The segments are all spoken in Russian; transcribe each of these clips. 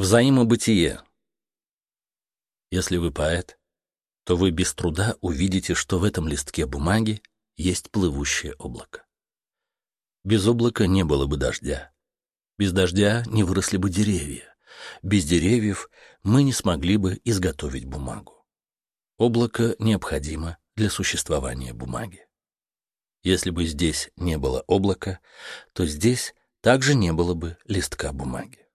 Взаимобытие. Если вы поэт, то вы без труда увидите, что в этом листке бумаги есть плывущее облако. Без облака не было бы дождя. Без дождя не выросли бы деревья. Без деревьев мы не смогли бы изготовить бумагу. Облако необходимо для существования бумаги. Если бы здесь не было облака, то здесь также не было бы листка бумаги.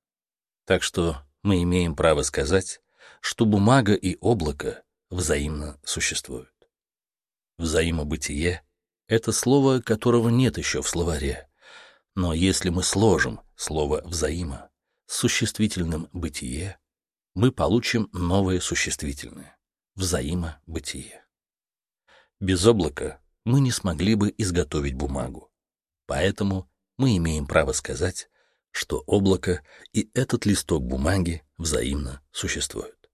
Так что мы имеем право сказать, что бумага и облако взаимно существуют. Взаимобытие — это слово, которого нет еще в словаре, но если мы сложим слово «взаимо» с существительным «бытие», мы получим новое существительное — взаимобытие. Без облака мы не смогли бы изготовить бумагу, поэтому мы имеем право сказать, что облако и этот листок бумаги взаимно существуют.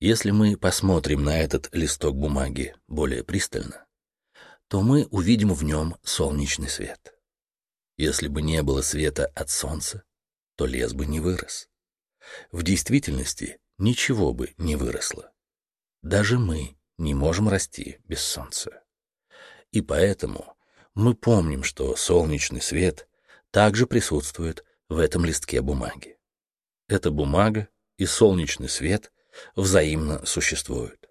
Если мы посмотрим на этот листок бумаги более пристально, то мы увидим в нем солнечный свет. Если бы не было света от солнца, то лес бы не вырос. В действительности ничего бы не выросло. Даже мы не можем расти без солнца. И поэтому мы помним, что солнечный свет также присутствует в этом листке бумаги. Эта бумага и солнечный свет взаимно существуют.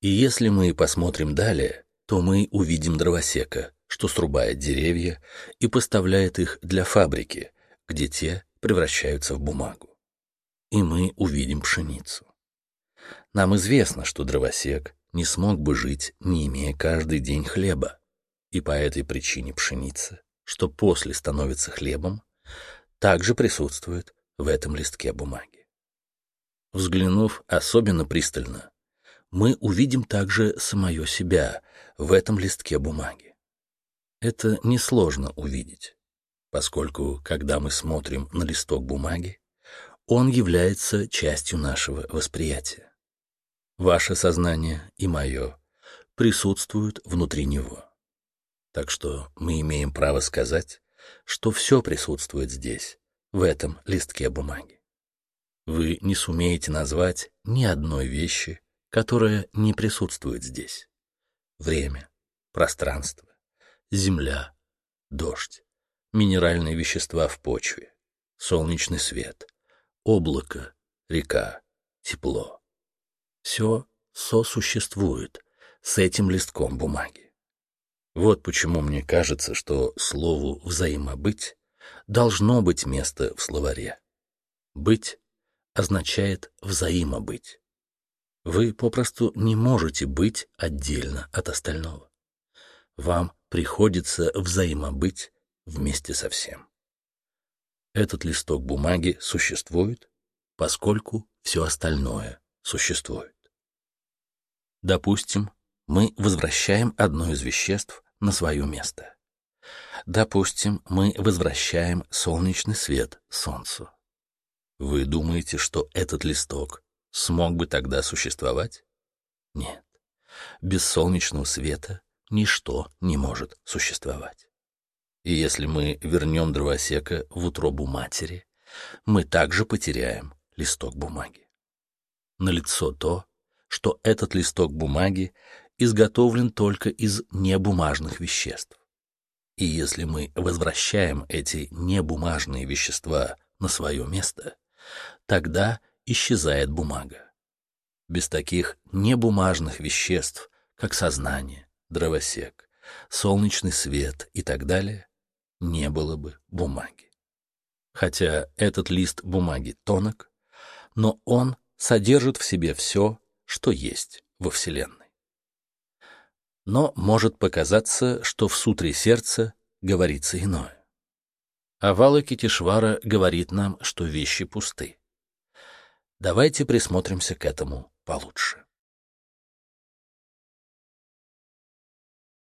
И если мы посмотрим далее, то мы увидим дровосека, что срубает деревья и поставляет их для фабрики, где те превращаются в бумагу. И мы увидим пшеницу. Нам известно, что дровосек не смог бы жить, не имея каждый день хлеба, и по этой причине пшеница что после становится хлебом, также присутствует в этом листке бумаги. Взглянув особенно пристально, мы увидим также самое себя в этом листке бумаги. Это несложно увидеть, поскольку, когда мы смотрим на листок бумаги, он является частью нашего восприятия. Ваше сознание и мое присутствуют внутри него. Так что мы имеем право сказать, что все присутствует здесь, в этом листке бумаги. Вы не сумеете назвать ни одной вещи, которая не присутствует здесь. Время, пространство, земля, дождь, минеральные вещества в почве, солнечный свет, облако, река, тепло. Все сосуществует с этим листком бумаги. Вот почему мне кажется, что слову «взаимобыть» должно быть место в словаре. «Быть» означает «взаимобыть». Вы попросту не можете быть отдельно от остального. Вам приходится взаимобыть вместе со всем. Этот листок бумаги существует, поскольку все остальное существует. Допустим, мы возвращаем одно из веществ на свое место. Допустим, мы возвращаем солнечный свет Солнцу. Вы думаете, что этот листок смог бы тогда существовать? Нет. Без солнечного света ничто не может существовать. И если мы вернем дровосека в утробу матери, мы также потеряем листок бумаги. Налицо то, что этот листок бумаги изготовлен только из небумажных веществ. И если мы возвращаем эти небумажные вещества на свое место, тогда исчезает бумага. Без таких небумажных веществ, как сознание, дровосек, солнечный свет и так далее, не было бы бумаги. Хотя этот лист бумаги тонок, но он содержит в себе все, что есть во Вселенной. Но может показаться, что в сутре сердца говорится иное. Авала Китишвара говорит нам, что вещи пусты. Давайте присмотримся к этому получше.